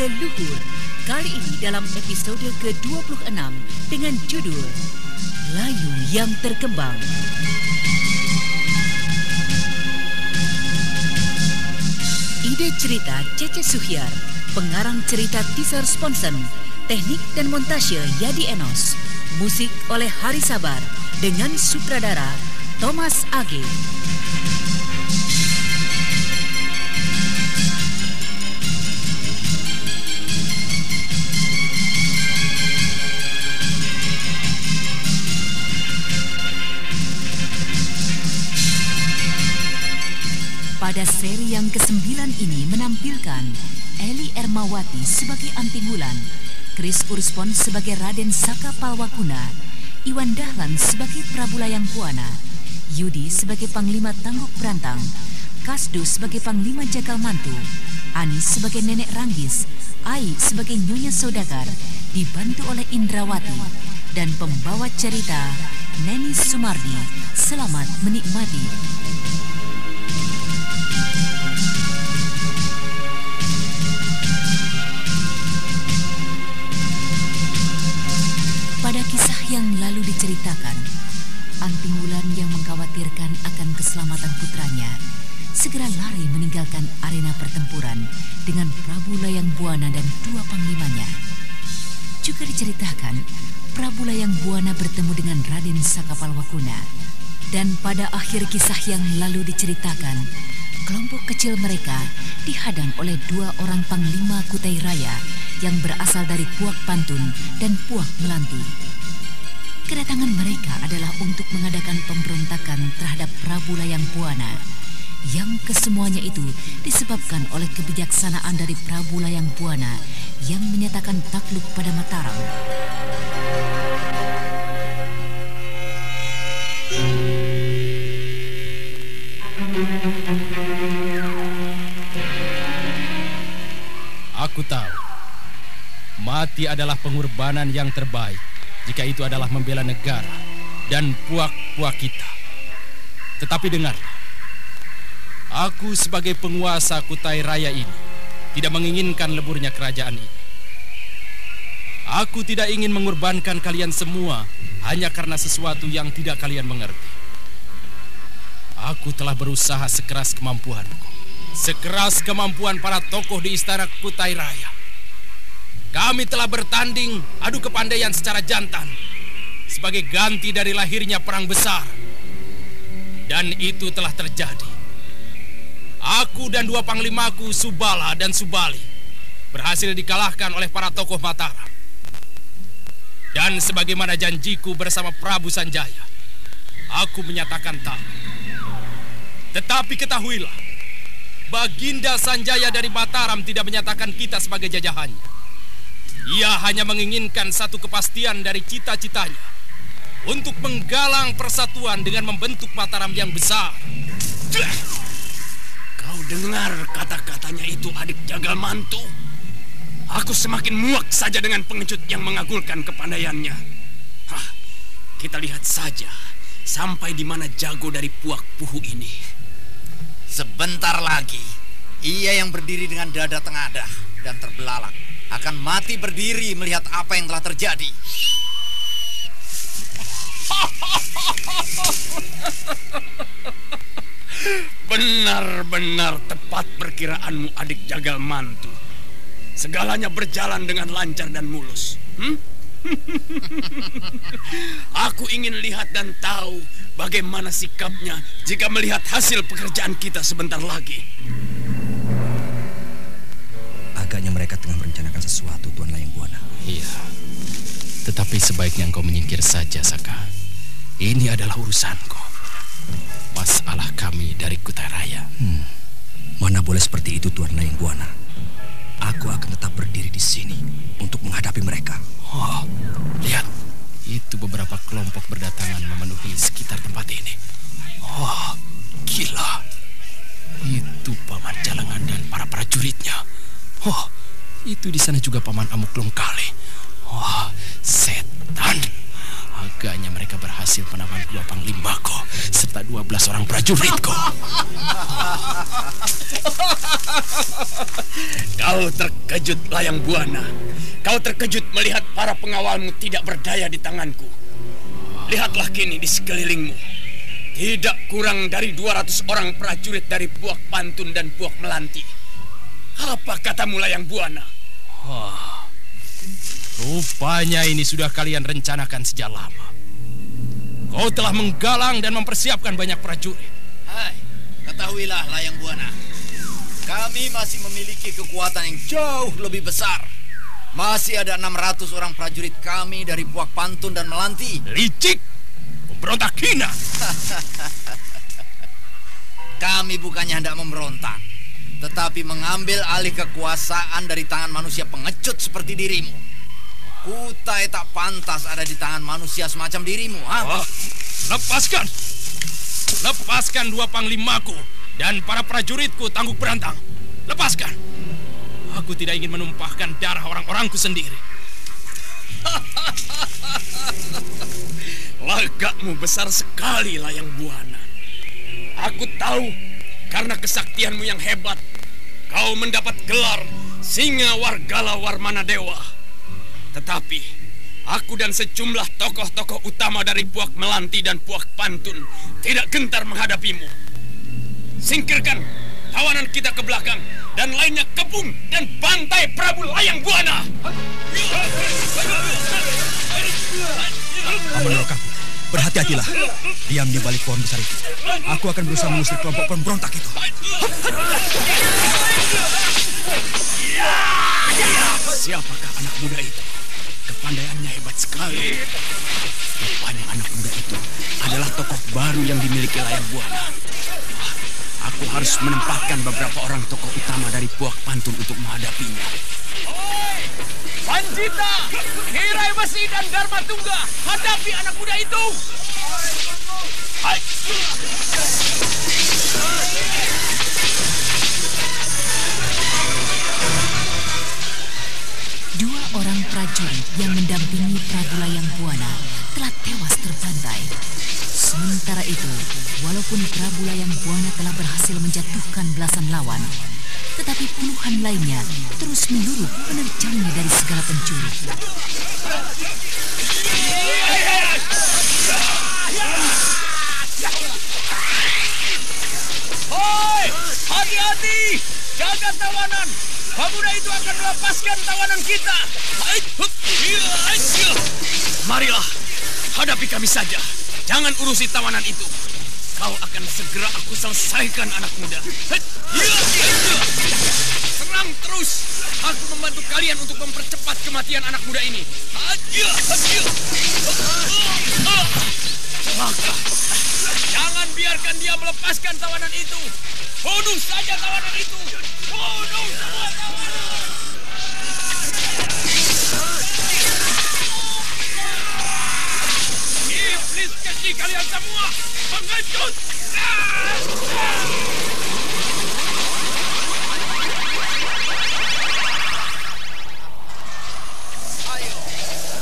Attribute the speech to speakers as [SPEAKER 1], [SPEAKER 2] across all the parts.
[SPEAKER 1] leluhur. Kali ini dalam episode ke-26 dengan judul Layu yang Terkembang. Ide cerita Cece Suhyar, pengarang cerita teaser Sponsen, teknik dan montase Yadi Enos, musik oleh Hari Sabar dengan sutradara Thomas Age. Pada seri yang kesembilan ini menampilkan Eli Ermawati sebagai Anting Wulan, Chris Urspon sebagai Raden Saka Palwakuna, Iwan Dahlan sebagai Prabu Layang Puana, Yudi sebagai Panglima Tangguk Berantang, Kasdu sebagai Panglima Jagal Mantu, Anis sebagai Nenek Ranggis, Ai sebagai Nyonya Saudagar, dibantu oleh Indrawati, dan pembawa cerita Neni Sumardi. Selamat menikmati. Raden Sakapalwakuna. Dan pada akhir kisah yang lalu diceritakan, kelompok kecil mereka dihadang oleh dua orang panglima Kutai Raya yang berasal dari Puak Pantun dan Puak Melanti. Kedatangan mereka adalah untuk mengadakan pemberontakan terhadap Prabu Layang Buana yang kesemuanya itu disebabkan oleh kebijaksanaan dari Prabu Layang Buana yang menyatakan takluk pada Mataram.
[SPEAKER 2] Aku tahu, mati adalah pengorbanan yang terbaik jika itu adalah membela negara dan puak-puak kita. Tetapi dengarlah, aku sebagai penguasa Kutai Raya ini tidak menginginkan leburnya kerajaan ini. Aku tidak ingin mengorbankan kalian semua hanya karena sesuatu yang tidak kalian mengerti. Aku telah berusaha sekeras kemampuanku. Sekeras kemampuan para tokoh di istana Kutai Raya. Kami telah bertanding adu kepandaian secara jantan sebagai ganti dari lahirnya perang besar. Dan itu telah terjadi. Aku dan dua panglimaku Subala dan Subali berhasil dikalahkan oleh para tokoh Mataram. Dan sebagaimana janjiku bersama Prabu Sanjaya, aku menyatakan tak. Tetapi ketahuilah, Baginda Sanjaya dari Mataram tidak menyatakan kita sebagai jajahannya. Ia hanya menginginkan satu kepastian dari cita-citanya untuk menggalang persatuan dengan membentuk Mataram yang besar.
[SPEAKER 3] Kau dengar kata-katanya itu adik jagal mantu? Aku semakin muak saja dengan pengecut yang mengagulkan kepandaiannya. Hah, kita lihat saja sampai di mana jago dari puak puhu ini.
[SPEAKER 4] Sebentar lagi, ia yang berdiri dengan dada tengadah dan terbelalak akan mati berdiri melihat apa yang telah terjadi.
[SPEAKER 3] Benar-benar tepat perkiraanmu adik jagal mantu. Segalanya berjalan dengan lancar dan mulus. Hmm? Aku ingin lihat dan tahu bagaimana sikapnya jika melihat hasil pekerjaan kita sebentar lagi.
[SPEAKER 5] Agaknya mereka tengah merencanakan sesuatu, Tuan Layang Buana.
[SPEAKER 2] Iya. Tetapi sebaiknya engkau menyingkir saja, Saka. Ini adalah urusanku. Masalah kami dari Kutai Raya.
[SPEAKER 5] Hmm. Mana boleh seperti itu, Tuan Layang Buana. Aku akan tetap berdiri di sini untuk menghadapi mereka.
[SPEAKER 2] Oh, lihat. Itu beberapa kelompok berdatangan memenuhi sekitar tempat ini. Oh, gila. Itu Paman Jalangan dan para prajuritnya. Oh, itu di sana juga Paman Amuk Longkali. Oh, setan. Agaknya mereka berhasil menawan dua panglimaku serta dua belas orang prajuritku.
[SPEAKER 3] Kau terkejut, Layang Buana. Kau terkejut melihat para pengawalmu tidak berdaya di tanganku. Lihatlah kini di sekelilingmu. Tidak kurang dari 200 orang prajurit dari Puak Pantun dan Puak Melanti. Apa katamu Layang Buana?
[SPEAKER 2] Rupanya ini sudah kalian rencanakan sejak lama. Kau telah menggalang dan mempersiapkan banyak prajurit.
[SPEAKER 4] Hai, ketahuilah Layang Buana. Kami masih memiliki kekuatan yang jauh lebih besar. Masih ada 600 orang prajurit kami dari Puak Pantun dan Melanti.
[SPEAKER 2] Licik, pemberontak hina.
[SPEAKER 4] Kami bukannya hendak memberontak, tetapi mengambil alih kekuasaan dari tangan manusia pengecut seperti dirimu. Kutai tak pantas ada di tangan manusia semacam dirimu, ha?
[SPEAKER 2] Oh, lepaskan. Lepaskan dua panglimaku dan para prajuritku tangguh berantang. Lepaskan. Aku tidak ingin menumpahkan darah orang-orangku sendiri.
[SPEAKER 3] Lagakmu besar sekali, Layang Buana. Aku tahu karena kesaktianmu yang hebat, kau mendapat gelar Singa Wargala Warmana Dewa. Tetapi aku dan sejumlah tokoh-tokoh utama dari Puak Melanti dan Puak Pantun tidak gentar menghadapimu. Singkirkan tawanan kita ke belakang dan lainnya kepung dan bantai Prabu Layang Buana.
[SPEAKER 5] Rokaku, berhati-hatilah. Diam di balik pohon besar itu. Aku akan berusaha mengusir kelompok pemberontak itu.
[SPEAKER 3] Siapakah anak muda itu? Kepandaiannya hebat sekali. Rupanya anak muda itu adalah tokoh baru yang dimiliki Layang Buana. Aku harus menempatkan beberapa orang tokoh utama dari Puak Pantun untuk menghadapinya. Panjita, Hirai Besi dan Dharma Tungga, hadapi anak muda itu. Hai.
[SPEAKER 1] Prajurit yang mendampingi Prabu Layang Buana telah tewas terbantai. Sementara itu, walaupun Prabu Layang Buana telah berhasil menjatuhkan belasan lawan, tetapi puluhan lainnya terus meluruh menerjangnya dari segala penjuru.
[SPEAKER 3] Hoi, hati-hati, jaga tawanan. Pemuda itu akan melepaskan tawanan kita. Marilah, hadapi kami saja. Jangan urusi tawanan itu. Kau akan segera aku selesaikan anak muda. Serang terus. Aku membantu kalian untuk mempercepat kematian anak muda ini. Jangan biarkan dia melepaskan tawanan itu. Bunuh saja tawanan itu. Bunuh semua tawanan. Iblis keji kalian semua. Pengecut.
[SPEAKER 4] Ayo,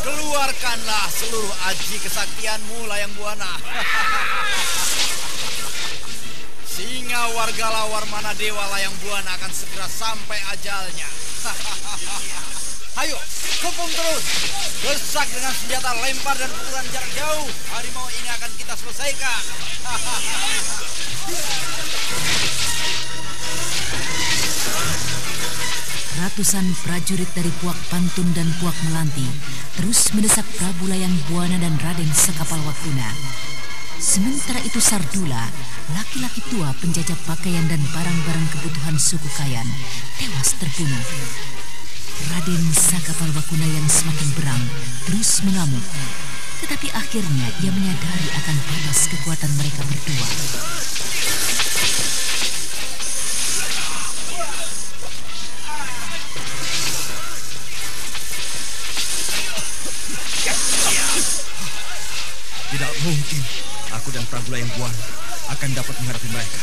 [SPEAKER 4] keluarkanlah seluruh aji kesaktianmu, Layang Buana. Singa warga Warmana Dewa Layang Buana akan segera sampai ajalnya. Ayo, kepung terus. Gesak dengan senjata lempar dan pukulan jarak jauh. Harimau ini akan kita selesaikan.
[SPEAKER 1] Ratusan prajurit dari Puak Pantun dan Puak Melanti terus mendesak Prabu Layang Buana dan Raden Sekapalwakuna. Sementara itu Sardula, laki-laki tua penjajah pakaian dan barang-barang kebutuhan suku Kayan, tewas terbunuh. Raden Sakapalwakuna yang semakin berang terus mengamuk. Tetapi akhirnya ia menyadari akan batas kekuatan mereka berdua.
[SPEAKER 5] Tidak mungkin aku dan Prabu Layang Buana akan dapat menghadapi mereka.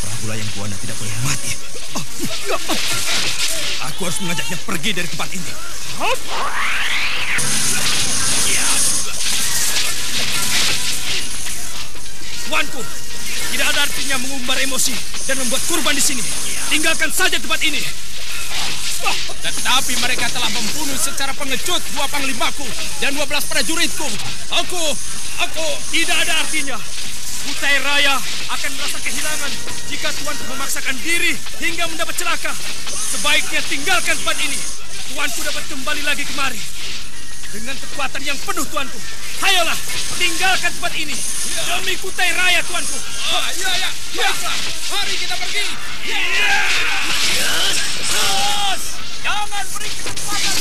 [SPEAKER 5] Prabu Layang Buana tidak boleh mati. Aku harus mengajaknya pergi dari tempat ini. Tuanku, tidak ada artinya mengumbar emosi
[SPEAKER 3] dan membuat kurban di sini. Tinggalkan saja tempat ini.
[SPEAKER 2] Tetapi mereka telah membunuh secara pengecut dua panglimaku dan dua belas prajuritku.
[SPEAKER 3] Aku, aku tidak ada artinya. Kutai Raya akan merasa kehilangan jika tuanku memaksakan diri hingga mendapat celaka. Sebaiknya tinggalkan tempat ini. Tuanku dapat kembali lagi kemari. Dengan kekuatan yang penuh tuanku. Ayolah, tinggalkan tempat ini. Demi Kutai Raya tuanku.
[SPEAKER 2] Oh, iya, iya. Baiklah, mari kita pergi.
[SPEAKER 3] Terus, jangan beri kesempatan.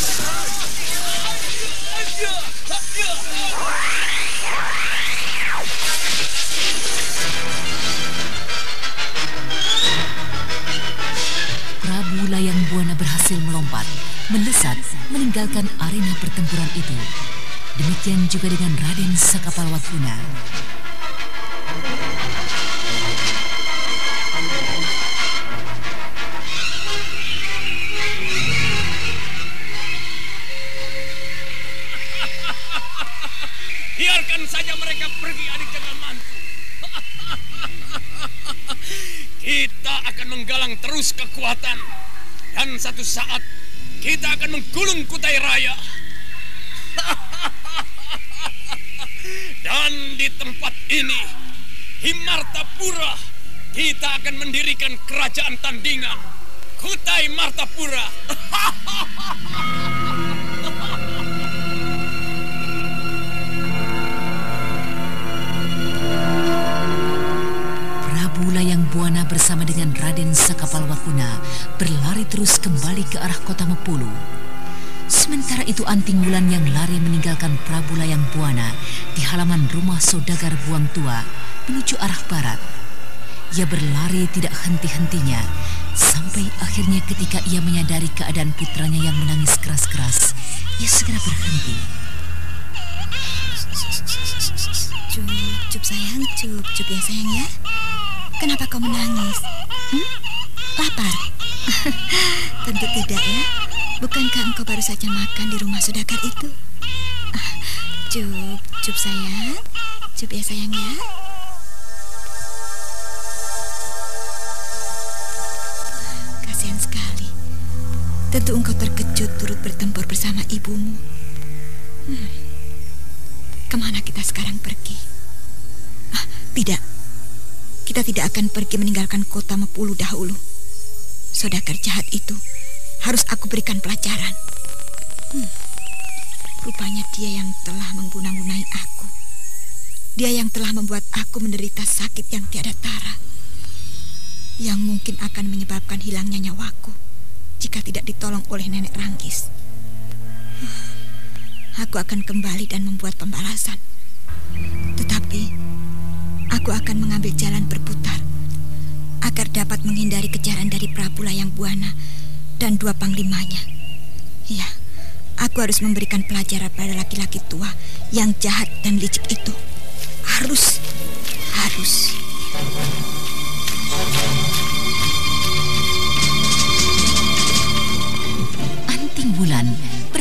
[SPEAKER 1] Prabu Layang Buana berhasil melompat, melesat, meninggalkan arena pertempuran itu. Demikian juga dengan Raden Sakapalwatuna.
[SPEAKER 3] Biarkan saja mereka pergi adik jangan mantu. kita akan menggalang terus kekuatan. Dan satu saat kita akan menggulung Kutai Raya. Dan di tempat ini, Himartapura, kita akan mendirikan kerajaan tandingan. Kutai Martapura.
[SPEAKER 1] Buana bersama dengan Raden Sakapalwakuna berlari terus kembali ke arah kota Mepulu. Sementara itu Anting Wulan yang lari meninggalkan Prabu Layang Buana di halaman rumah saudagar Buang Tua menuju arah barat. Ia berlari tidak henti-hentinya sampai akhirnya ketika ia menyadari keadaan putranya yang menangis keras-keras, ia segera berhenti.
[SPEAKER 6] Cup, cup sayang, cup, cup ya sayang ya. Kenapa kau menangis? Hmm? Lapar? Tentu tidak ya. Bukankah engkau baru saja makan di rumah sodakar itu? Ah, Cup, cup sayang, cup ya sayang ya. Kasihan sekali. Tentu engkau terkejut turut bertempur bersama ibumu. Hmm. Ke mana kita sekarang pergi? Ah, tidak. Kita tidak akan pergi meninggalkan kota Mepulu dahulu. Sodakar jahat itu harus aku berikan pelajaran. Hmm. Rupanya dia yang telah mengguna-gunai aku. Dia yang telah membuat aku menderita sakit yang tiada tara. Yang mungkin akan menyebabkan hilangnya nyawaku jika tidak ditolong oleh nenek Ranggis. Aku akan kembali dan membuat pembalasan. Aku akan mengambil jalan berputar agar dapat menghindari kejaran dari Prabu Layang Buana dan dua panglimanya. Ya, aku harus memberikan pelajaran pada laki-laki tua yang jahat dan licik itu. Harus, harus.
[SPEAKER 1] Anting Bulan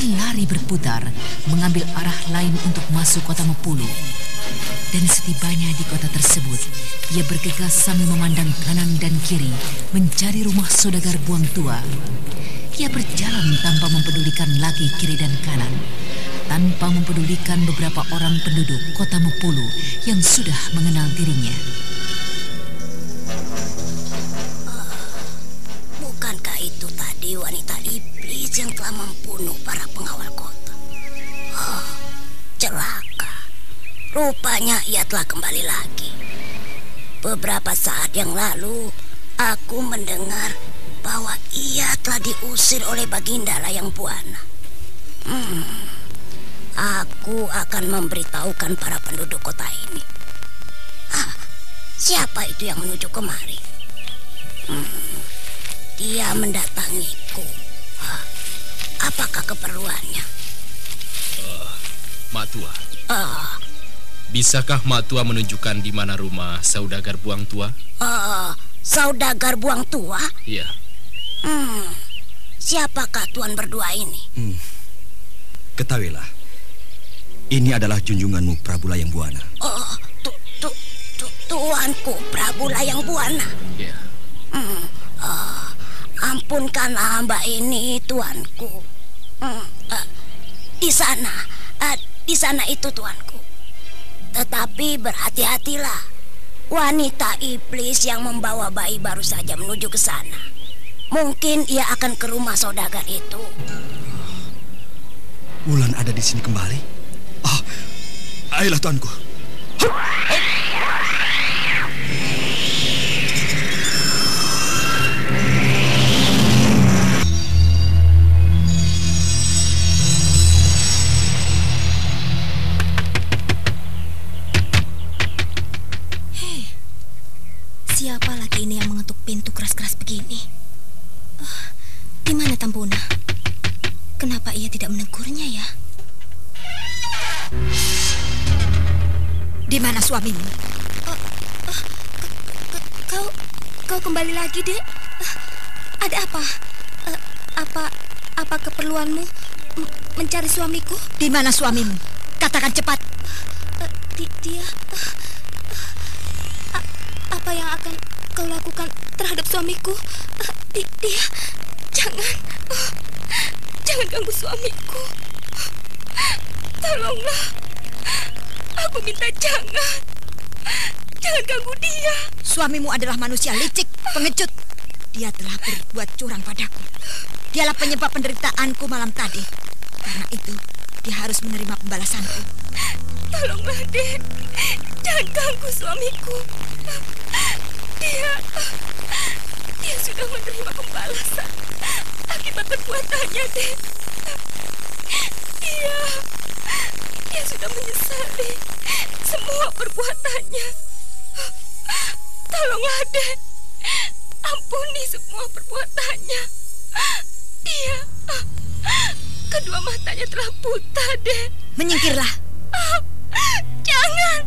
[SPEAKER 1] berlari berputar, mengambil arah lain untuk masuk kota Mepulu. Dan setibanya di kota tersebut, ia bergegas sambil memandang kanan dan kiri, mencari rumah saudagar buang tua. Ia berjalan tanpa mempedulikan lagi kiri dan kanan, tanpa mempedulikan beberapa orang penduduk kota Mepulu yang sudah mengenal dirinya.
[SPEAKER 7] Telah membunuh para pengawal kota? Oh, celaka. Rupanya ia telah kembali lagi. Beberapa saat yang lalu, aku mendengar bahwa ia telah diusir oleh Baginda Layang Buana. Hmm, aku akan memberitahukan para penduduk kota ini. Ah, siapa itu yang menuju kemari? Hmm, dia mendatangiku. Ah, apakah keperluannya?
[SPEAKER 2] Mak Tua,
[SPEAKER 7] Ah,
[SPEAKER 2] bisakah Mak Tua menunjukkan di mana rumah saudagar buang tua?
[SPEAKER 7] ah, saudagar buang tua?
[SPEAKER 2] Iya.
[SPEAKER 7] Hmm, siapakah tuan berdua ini?
[SPEAKER 5] Hmm. Ketahuilah, ini adalah junjunganmu Prabu Layang Buana.
[SPEAKER 7] Oh, tu, tu, tu, tuan.
[SPEAKER 8] tuanku Prabu Layang Buana.
[SPEAKER 3] Ya.
[SPEAKER 8] Hmm, oh, ampunkanlah hamba ini tuanku. Di sana, eh, di sana itu tuanku. Tetapi berhati-hatilah. Wanita iblis yang membawa bayi baru saja menuju ke sana. Mungkin ia akan ke rumah saudagar itu.
[SPEAKER 5] Wulan ada di sini kembali. Ah, ayolah tuanku. Hup.
[SPEAKER 6] suamimu. Oh, oh,
[SPEAKER 9] kau, kau kembali lagi, dek. Uh, ada apa? Uh, apa, apa keperluanmu mencari suamiku?
[SPEAKER 6] Di mana suamimu? Katakan cepat.
[SPEAKER 9] Uh, di, dia. Terhadap suamiku? Uh, di, dia. Jangan. Uh, jangan ganggu suamiku. Tolonglah. Aku minta jangan. Jangan ganggu dia.
[SPEAKER 6] Suamimu adalah manusia licik, pengecut. Dia telah berbuat curang padaku. Dialah penyebab penderitaanku malam tadi. Karena itu, dia harus menerima pembalasanku.
[SPEAKER 9] Tolonglah, Den. Jangan ganggu suamiku. Dia... Sudah menerima pembalasan akibat perbuatannya, Den. Dia... Dia sudah menyesali semua perbuatannya. Tolonglah, Den. Ampuni semua perbuatannya. Dia... Kedua matanya telah buta, Den.
[SPEAKER 6] Menyingkirlah.
[SPEAKER 9] Jangan.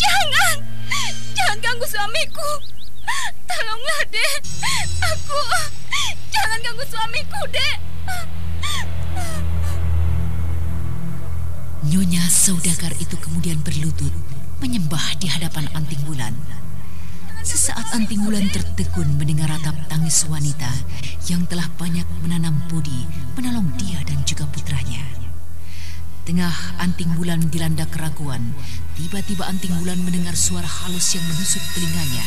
[SPEAKER 9] Jangan. Jangan ganggu suamiku. Tolonglah, Den. Aku... Jangan ganggu suamiku, Dek.
[SPEAKER 1] Nyonya saudagar itu kemudian berlutut menyembah di hadapan Anting Wulan. Sesaat Anting Wulan tertegun mendengar ratap tangis wanita yang telah banyak menanam budi menolong dia dan juga putranya. Tengah Anting Wulan dilanda keraguan, tiba-tiba Anting Wulan mendengar suara halus yang menusuk telinganya.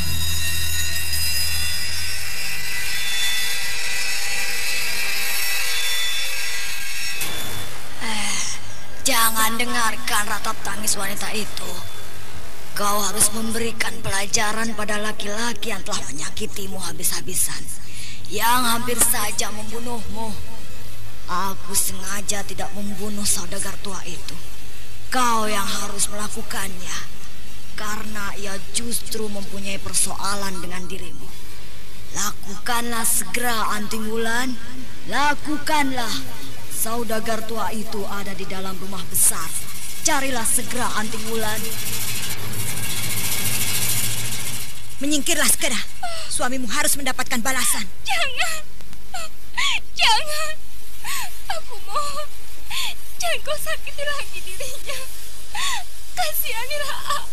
[SPEAKER 8] Jangan dengarkan ratap tangis wanita itu. Kau harus memberikan pelajaran pada laki-laki yang telah menyakitimu habis-habisan. Yang hampir saja membunuhmu. Aku sengaja tidak membunuh saudagar tua itu. Kau yang harus melakukannya. Karena ia justru mempunyai persoalan dengan dirimu. Lakukanlah segera, Anting Wulan. Lakukanlah. Saudagar tua itu ada di dalam rumah besar. Carilah segera Anting Wulan.
[SPEAKER 6] Menyingkirlah segera. Suamimu harus mendapatkan balasan.
[SPEAKER 9] Jangan. Jangan. Aku mohon. Jangan kau sakiti lagi dirinya. Kasihanilah aku.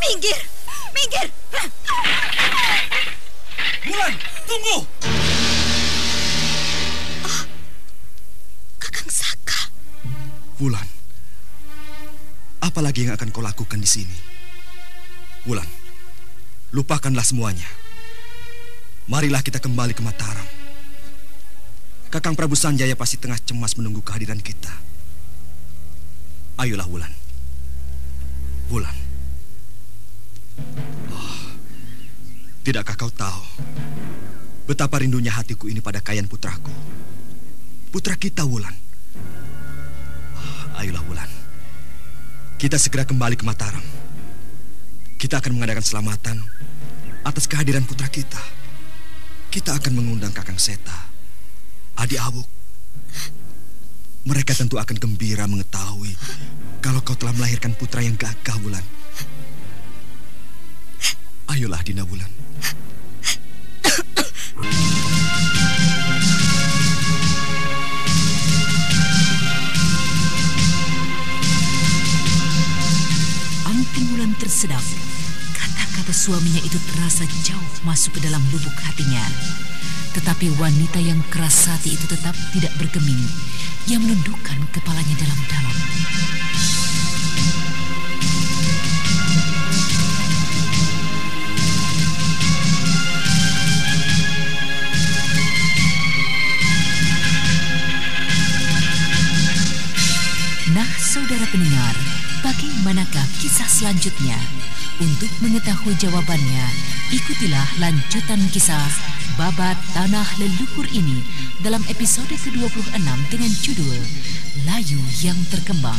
[SPEAKER 6] Minggir. Minggir.
[SPEAKER 5] Wulan, tunggu. Wulan, apalagi yang akan kau lakukan di sini? Wulan, lupakanlah semuanya. Marilah kita kembali ke Mataram. Kakang Prabu Sanjaya pasti tengah cemas menunggu kehadiran kita. Ayolah Wulan. Wulan. Oh, tidakkah kau tahu betapa rindunya hatiku ini pada Kayan putraku? Putra kita Wulan. Ayolah Wulan. Kita segera kembali ke Mataram. Kita akan mengadakan selamatan atas kehadiran putra kita. Kita akan mengundang Kakang Seta, Adi Awuk. Mereka tentu akan gembira mengetahui kalau kau telah melahirkan putra yang gagah, Wulan. Ayolah, Dina Wulan.
[SPEAKER 1] Terasa jauh masuk ke dalam lubuk hatinya. Tetapi wanita yang keras hati itu tetap tidak bergeming. Ia menundukkan kepalanya dalam-dalam. Nah, saudara pendengar, bagaimanakah kisah selanjutnya? Untuk mengetahui jawabannya, ikutilah lanjutan kisah Babat Tanah Leluhur ini dalam episode ke-26 dengan judul Layu yang Terkembang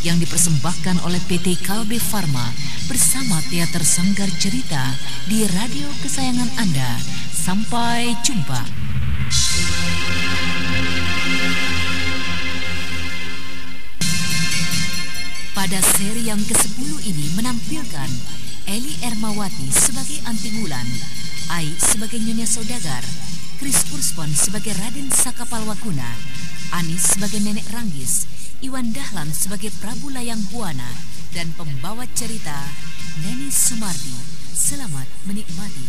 [SPEAKER 1] yang dipersembahkan oleh PT Kalbe Farma bersama Teater Sanggar Cerita di radio kesayangan Anda. Sampai jumpa. Pada seri yang ke-10 ini menampilkan Eli Ermawati sebagai Anting Wulan, Ai sebagai Nyonya Saudagar, Chris Purspon sebagai Raden Sakapalwakuna, Anis sebagai Nenek Ranggis, Iwan Dahlan sebagai Prabu Layang Buana, dan pembawa cerita Neni Sumardi. Selamat menikmati.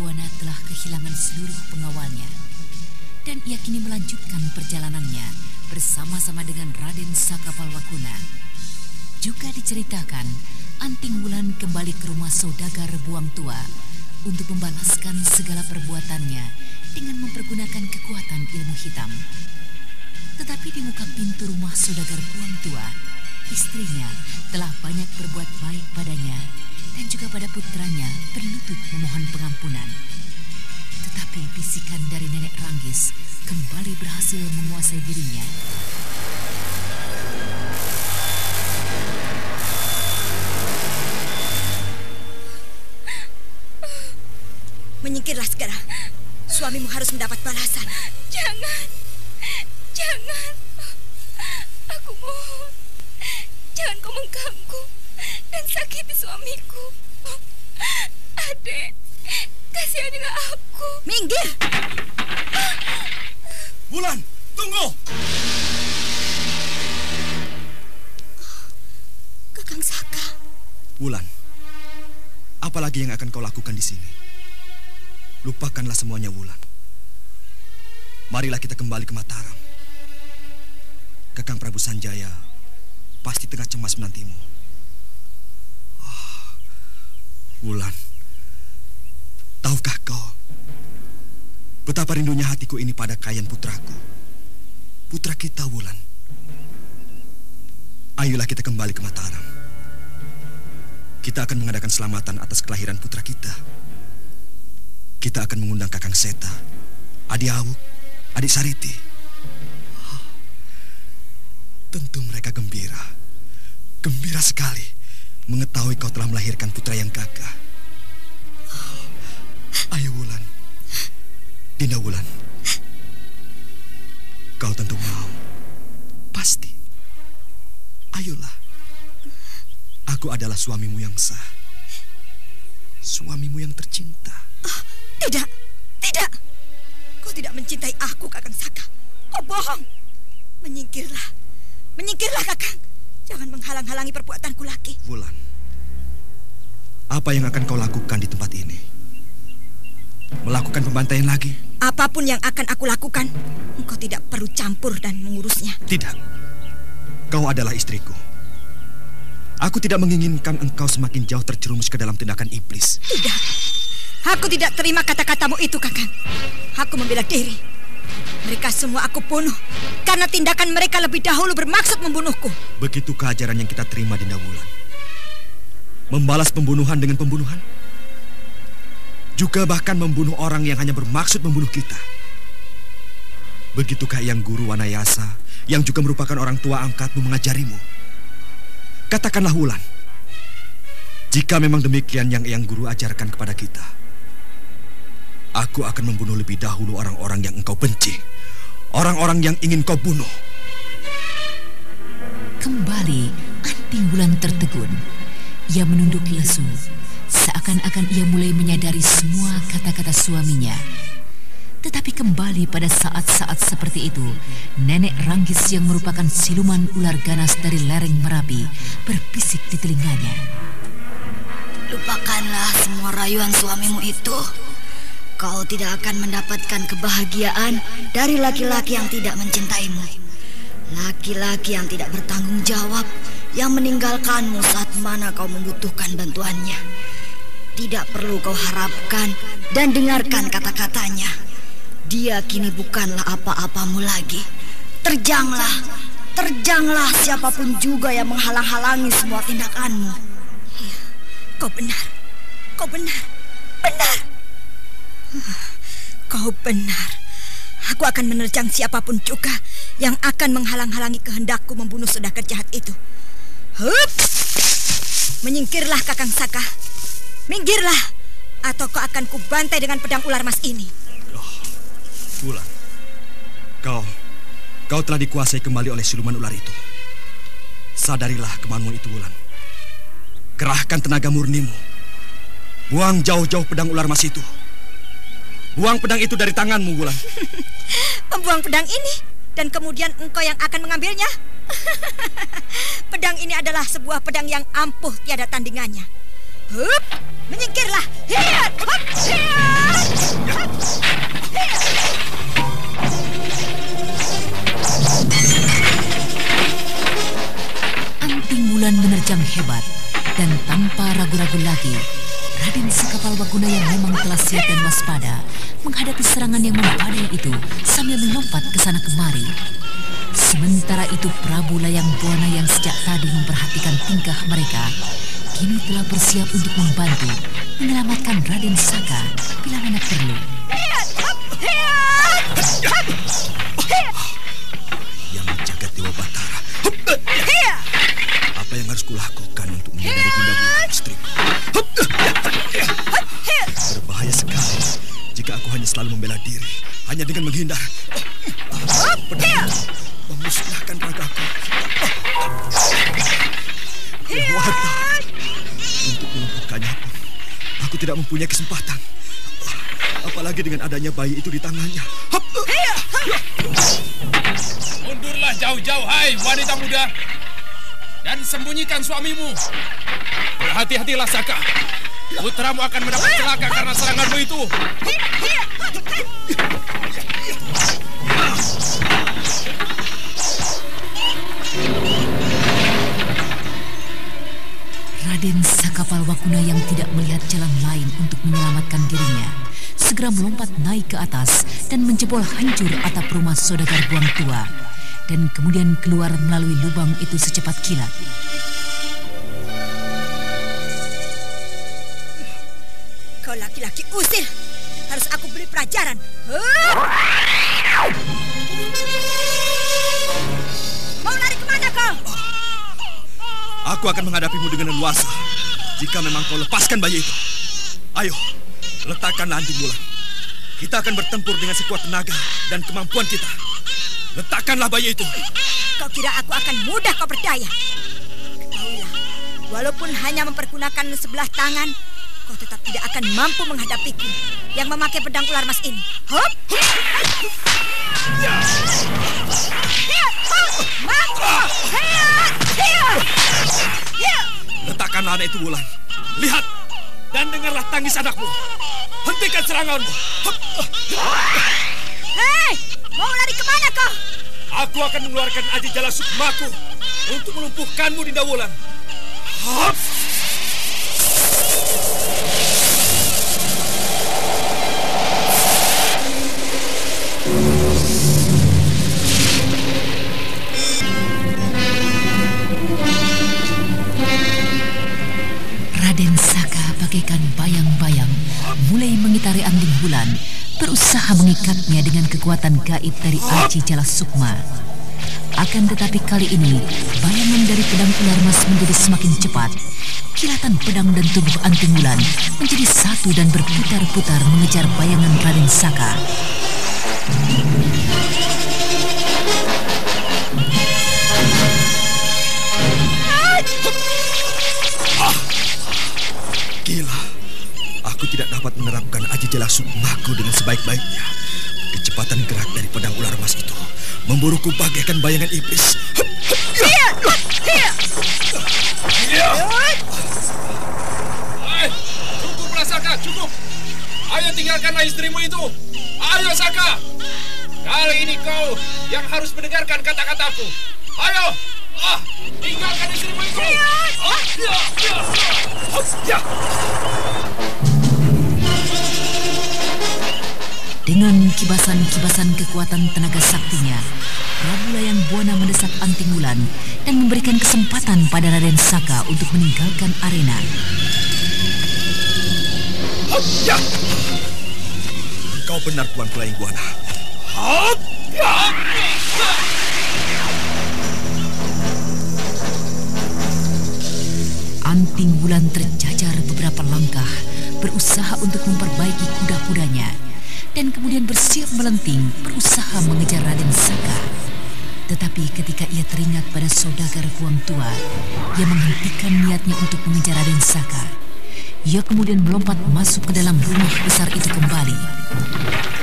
[SPEAKER 1] Buana telah kehilangan seluruh pengawalnya. Dan ia kini melanjutkan perjalanannya bersama-sama dengan Raden Sakapalwakuna. Juga diceritakan, Anting Wulan kembali ke rumah saudagar Buang Tua untuk membalaskan segala perbuatannya dengan mempergunakan kekuatan ilmu hitam. Tetapi di muka pintu rumah saudagar Buang Tua, istrinya telah banyak berbuat baik padanya dan juga pada putranya berlutut memohon pengampunan. Tetapi bisikan dari nenek Ranggis kembali berhasil menguasai dirinya.
[SPEAKER 6] Menyingkirlah segera. Suamimu harus mendapat balasan.
[SPEAKER 9] Jangan. Jangan. Aku mohon. Jangan kau mengganggu sakiti suamiku. Adek, kasihanilah aku.
[SPEAKER 6] Minggir!
[SPEAKER 5] Bulan, tunggu!
[SPEAKER 6] Kakang Saka.
[SPEAKER 5] Bulan, apalagi yang akan kau lakukan di sini? Lupakanlah semuanya, Wulan. Marilah kita kembali ke Mataram. Kakang Prabu Sanjaya pasti tengah cemas menantimu. Ah, Wulan, tahukah kau betapa rindunya hatiku ini pada Kayan putraku? Putra kita, Wulan. Ayolah kita kembali ke Mataram. Kita akan mengadakan selamatan atas kelahiran putra kita. Kita akan mengundang Kakang Seta, Adi Awuk, Adik Sariti. Tentu mereka gembira. Gembira sekali mengetahui kau telah melahirkan putra yang gagah. Ah, Ayo Wulan. Dinda Wulan. Kau tentu mau. Pasti. Ayolah. Aku adalah suamimu yang sah. Suamimu yang tercinta.
[SPEAKER 6] Tidak, tidak. Kau tidak mencintai aku, Kakang Saka. Kau bohong. Menyingkirlah. Menyingkirlah, Kakang. Jangan menghalang-halangi perbuatanku lagi.
[SPEAKER 5] Wulan, apa yang akan kau lakukan di tempat ini? Melakukan pembantaian lagi?
[SPEAKER 6] Apa pun yang akan aku lakukan, engkau tidak perlu campur dan mengurusnya.
[SPEAKER 5] Tidak. Kau adalah istriku. Aku tidak menginginkan engkau semakin jauh terjerumus ke dalam tindakan iblis.
[SPEAKER 6] Tidak. Aku tidak terima kata-katamu itu, Kakang. Aku membela diri. Mereka semua aku bunuh karena tindakan mereka lebih dahulu bermaksud membunuhku.
[SPEAKER 5] Begitu keajaran yang kita terima di Wulan. Membalas pembunuhan dengan pembunuhan. Juga bahkan membunuh orang yang hanya bermaksud membunuh kita. Begitukah yang guru Wanayasa yang juga merupakan orang tua angkatmu mengajarimu? Katakanlah Wulan. Jika memang demikian yang yang guru ajarkan kepada kita. Aku akan membunuh lebih dahulu orang-orang yang engkau benci. Orang-orang yang ingin kau bunuh.
[SPEAKER 1] Kembali anting bulan tertegun. Ia menunduk lesu, seakan-akan ia mulai menyadari semua kata-kata suaminya. Tetapi kembali pada saat-saat seperti itu, nenek Ranggis yang merupakan siluman ular ganas dari lereng Merapi berbisik di telinganya.
[SPEAKER 8] Lupakanlah semua rayuan suamimu itu. Kau tidak akan mendapatkan kebahagiaan dari laki-laki yang tidak mencintaimu. Laki-laki yang tidak bertanggung jawab, yang meninggalkanmu saat mana kau membutuhkan bantuannya. Tidak perlu kau harapkan dan dengarkan kata-katanya. Dia kini bukanlah apa-apamu lagi. Terjanglah, terjanglah siapa pun juga yang menghalang-halangi semua tindakanmu.
[SPEAKER 6] Ya, kau benar, kau benar, benar. Kau benar. Aku akan menerjang siapa pun juga yang akan menghalang-halangi kehendakku membunuh sedekah jahat itu. Hup! Menyingkirlah Kakang Saka. Minggirlah, atau kau akan kubantai dengan pedang ular mas ini.
[SPEAKER 5] Wulan, kau, kau telah dikuasai kembali oleh siluman ular itu. Sadarilah kemauanmu itu, Wulan. Kerahkan tenaga murnimu. Buang jauh-jauh pedang ular mas itu. Buang pedang itu dari tanganmu, Wulan.
[SPEAKER 6] Membuang pedang ini dan kemudian engkau yang akan mengambilnya. pedang ini adalah sebuah pedang yang ampuh tiada tandingannya. Hup, menyingkirlah. Hiat, hup, hiat. Hup, hiat.
[SPEAKER 1] Anting bulan menerjang hebat dan tanpa ragu-ragu lagi, Raden Sekapal Waguna yang memang telah siap dan waspada menghadapi serangan yang membadai itu sambil melompat ke sana kemari. Sementara itu Prabu Layang Buana yang sejak tadi memperhatikan tingkah mereka, kini telah bersiap untuk membantu menyelamatkan Raden Saka bila mana perlu.
[SPEAKER 5] Mempunyai kesempatan. Apalagi dengan adanya bayi itu di tangannya.
[SPEAKER 2] Mundurlah jauh-jauh, hai wanita muda. Dan sembunyikan suamimu. Berhati-hatilah, Saka. Putramu akan mendapat celaka karena seranganmu itu.
[SPEAKER 1] Raden Sakapal Wakuna yang tidak melihat jalan lain untuk menyelamatkan dirinya segera melompat naik ke atas dan menjebol hancur atap rumah saudagar buang tua dan kemudian keluar melalui lubang itu secepat kilat.
[SPEAKER 6] Kau laki-laki usil. Harus aku beri pelajaran. Mau
[SPEAKER 5] Aku akan menghadapimu dengan leluasa jika memang kau lepaskan bayi itu. Ayo, letakkan anting bulan. Kita akan bertempur dengan sekuat tenaga dan kemampuan kita. Letakkanlah bayi itu.
[SPEAKER 6] Kau kira aku akan mudah kau percaya? Ketahuilah, walaupun hanya mempergunakan sebelah tangan, kau tetap tidak akan mampu menghadapiku yang memakai pedang ular mas ini. Hop!
[SPEAKER 5] Letakkanlah anak itu bulan. Lihat dan dengarlah tangis anakmu. Hentikan seranganmu.
[SPEAKER 6] Hei, mau lari ke mana kau?
[SPEAKER 5] Aku akan mengeluarkan aji jala sukmaku untuk melumpuhkanmu di Wulan. Hop!
[SPEAKER 1] Bagaikan bayang-bayang mulai mengitari anding bulan, berusaha mengikatnya dengan kekuatan gaib dari Aji Jala Sukma. Akan tetapi kali ini, bayangan dari pedang ular mas menjadi semakin cepat. Kilatan pedang dan tubuh anting bulan menjadi satu dan berputar-putar mengejar bayangan Raden Saka.
[SPEAKER 5] Tidak dapat menerapkan aji jelak sukmaku dengan sebaik-baiknya. Kecepatan gerak dari pedang ular emas itu memburuku bagaikan bayangan iblis.
[SPEAKER 2] Hai, cukuplah Saka, cukup. Ayo tinggalkanlah istrimu itu. Ayo Saka. Kali ini kau yang harus mendengarkan kata-kataku. Ayo, ah, tinggalkan istrimu itu. Ah, ya, ya, ya.
[SPEAKER 1] Dengan kibasan-kibasan kekuatan tenaga saktinya, Prabu Layang Buana mendesak Anting Wulan dan memberikan kesempatan pada Raden Saka untuk meninggalkan arena.
[SPEAKER 5] Kau benar Tuan Kulayang Buana.
[SPEAKER 1] Anting Wulan terjajar beberapa langkah, berusaha untuk memperbaiki kuda-kudanya, dan kemudian bersiap melenting berusaha mengejar Raden Saka. Tetapi ketika ia teringat pada saudagar Huang Tua, ia menghentikan niatnya untuk mengejar Raden Saka. Ia kemudian melompat masuk ke dalam rumah besar itu kembali.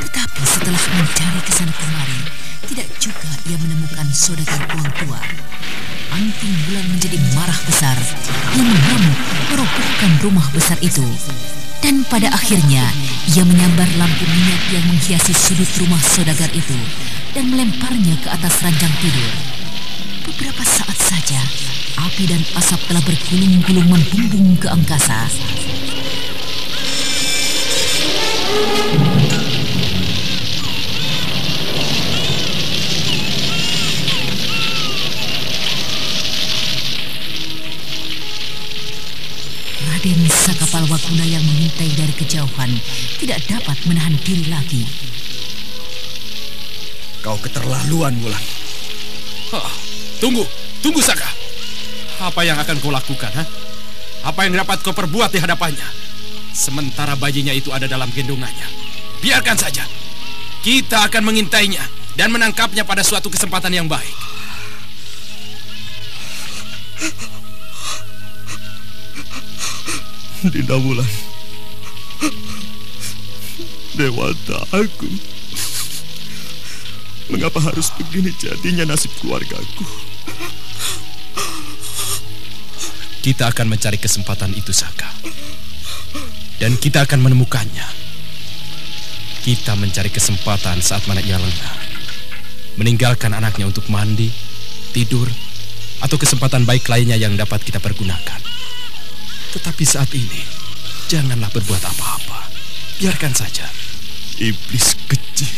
[SPEAKER 1] Tetapi setelah mencari ke sana kemari, tidak juga ia menemukan saudagar Huang Tua. Anting Bulan menjadi marah besar. Ia mengamuk, merobohkan rumah besar itu. Dan pada akhirnya, ia menyambar lampu minyak yang menghiasi sudut rumah saudagar itu dan melemparnya ke atas ranjang tidur. Beberapa saat saja, api dan asap telah bergulung-gulung membumbung ke angkasa. Raden Sakapalwakuna yang mengintai dari kejauhan tidak dapat menahan diri lagi.
[SPEAKER 5] Kau keterlaluan, Wulan.
[SPEAKER 2] Tunggu, tunggu Saka. Apa yang akan kau lakukan, ha? Apa yang dapat kau perbuat di hadapannya? Sementara bayinya itu ada dalam gendongannya. Biarkan saja. Kita akan mengintainya dan menangkapnya pada suatu kesempatan yang baik.
[SPEAKER 5] Dinda Wulan. Dewata aku. Mengapa harus begini jadinya nasib keluargaku?
[SPEAKER 2] Kita akan mencari kesempatan itu, Saka. Dan kita akan menemukannya. Kita mencari kesempatan saat mana ia lengah. Meninggalkan anaknya untuk mandi, tidur, atau kesempatan baik lainnya yang dapat kita pergunakan. Tetapi saat ini, janganlah berbuat apa-apa. Biarkan saja.
[SPEAKER 5] Iblis kecil.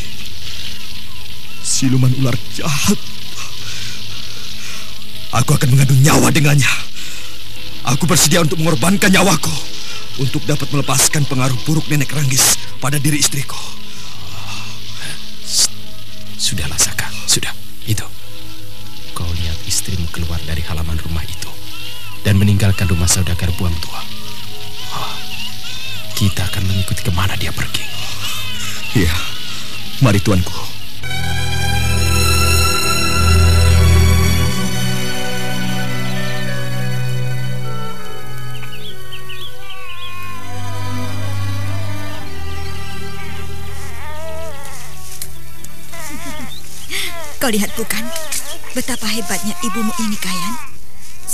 [SPEAKER 5] Siluman ular jahat. Aku akan mengadu nyawa dengannya. Aku bersedia untuk mengorbankan nyawaku untuk dapat melepaskan pengaruh buruk nenek Ranggis pada diri istriku.
[SPEAKER 2] Saudagar buang tua. Oh, kita akan mengikuti ke mana dia pergi.
[SPEAKER 5] Iya, mari tuanku.
[SPEAKER 6] Kau lihat bukan betapa hebatnya ibumu ini, Kayan.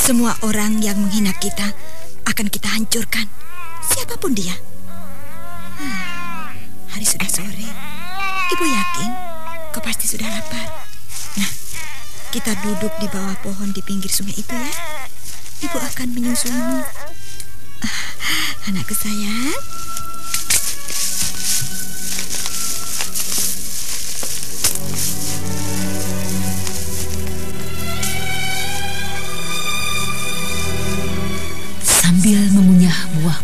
[SPEAKER 6] Semua orang yang menghina kita akan kita hancurkan. Siapa pun dia. Hmm, hari sudah sore. Ibu yakin kau pasti sudah lapar. Nah, kita duduk di bawah pohon di pinggir sungai itu ya. Ibu akan menyusuimu. Ah, anakku.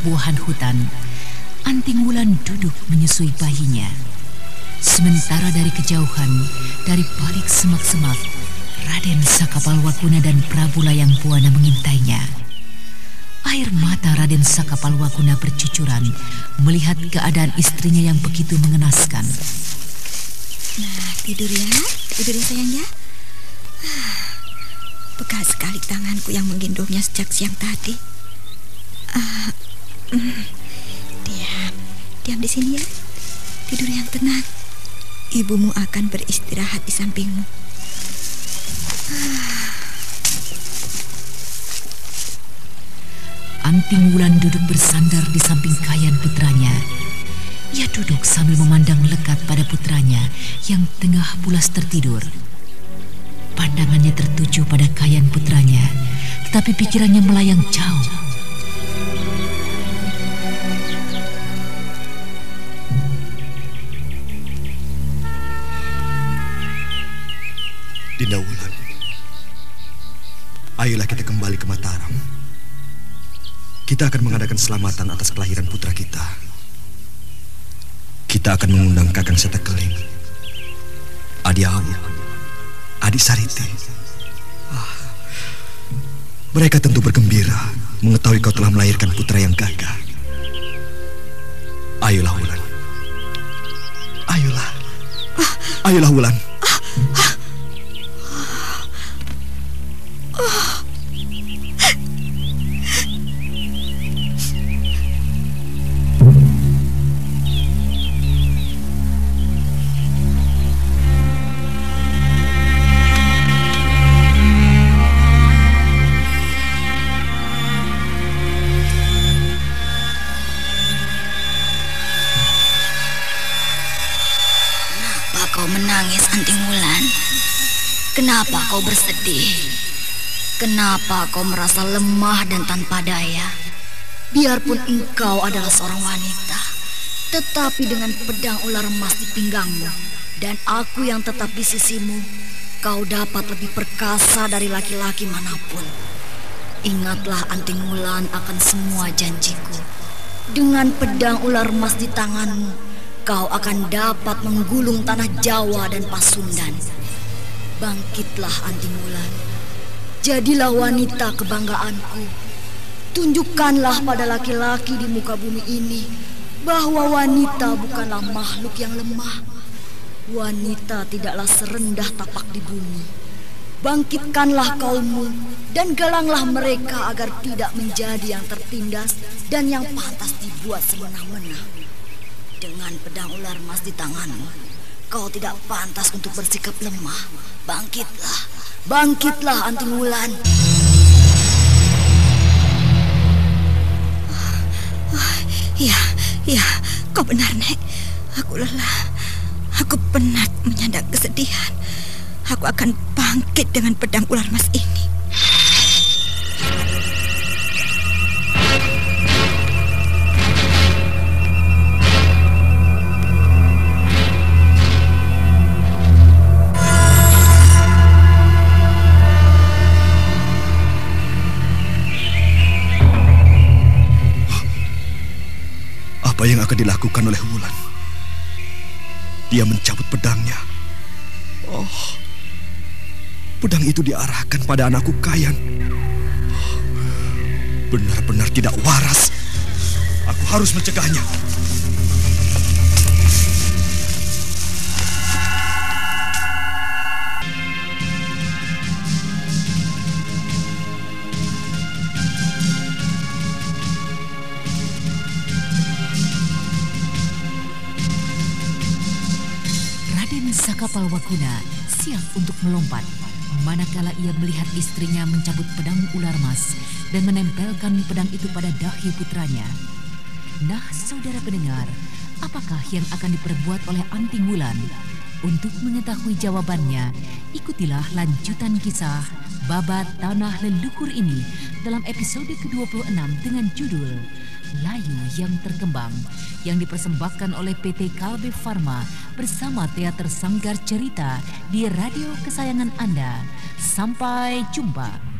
[SPEAKER 1] Buah-buahan hutan, Anting Wulan duduk menyusui bayinya. Sementara dari kejauhan, dari balik semak-semak, Raden Sakapalwakuna dan Prabu Layang Buana mengintainya. Air mata Raden Sakapalwakuna bercucuran melihat keadaan istrinya yang begitu mengenaskan.
[SPEAKER 6] Nah, tidur ya. Tidur ya sayang ya. Ah, sekali tanganku yang menggendongnya sejak siang tadi. Mm, diam. diam di sini ya. Tidur yang tenang. Ibumu akan beristirahat di sampingmu.
[SPEAKER 1] Anting Wulan duduk bersandar di samping Kayan putranya. Ia duduk sambil memandang lekat pada putranya yang tengah pulas tertidur. Pandangannya tertuju pada Kayan putranya, tetapi pikirannya melayang jauh.
[SPEAKER 5] Dinda Wulan, ayolah kita kembali ke Mataram. Kita akan mengadakan selamatan atas kelahiran putra kita. Kita akan mengundang Kakang Setekeling, Adi Awu, Adi Sarite. Ah, mereka tentu bergembira mengetahui kau telah melahirkan putra yang gagah. Ayolah Wulan. Ayolah. Ayolah Wulan.
[SPEAKER 8] Kau bersedih? Kenapa kau merasa lemah dan tanpa daya? Biarpun engkau adalah seorang wanita, tetapi dengan pedang ular emas di pinggangmu dan aku yang tetap di sisimu, kau dapat lebih perkasa dari laki-laki mana pun. Ingatlah Anting Wulan akan semua janjiku. Dengan pedang ular emas di tanganmu, kau akan dapat menggulung tanah Jawa dan Pasundan. Bangkitlah Anting Wulan. Jadilah wanita kebanggaanku. Tunjukkanlah pada laki-laki di muka bumi ini bahwa wanita bukanlah makhluk yang lemah. Wanita tidaklah serendah tapak di bumi. Bangkitkanlah kaummu dan galanglah mereka agar tidak menjadi yang tertindas dan yang pantas dibuat semena-mena. Dengan pedang ular emas di tanganmu, kau tidak pantas untuk bersikap lemah. Bangkitlah, bangkitlah Anting Wulan.
[SPEAKER 6] Iya, iya, kau benar, Nek. Aku lelah. Aku penat menyandang kesedihan. Aku akan bangkit dengan pedang ular emas ini.
[SPEAKER 5] Apa yang akan dilakukan oleh Wulan? Dia mencabut pedangnya. Oh, pedang itu diarahkan pada anakku Kayan. Benar-benar tidak waras. Aku harus mencegahnya.
[SPEAKER 1] Raden Sakapalwakuna siap untuk melompat. Manakala ia melihat istrinya mencabut pedang ular mas dan menempelkan pedang itu pada dahi putranya. Nah, saudara pendengar, apakah yang akan diperbuat oleh Anting Wulan? Untuk mengetahui jawabannya, ikutilah lanjutan kisah Babat Tanah Leluhur ini dalam episode ke-26 dengan judul Layu yang Terkembang yang dipersembahkan oleh PT Kalbe Farma bersama Teater Sanggar Cerita di radio kesayangan Anda. Sampai jumpa.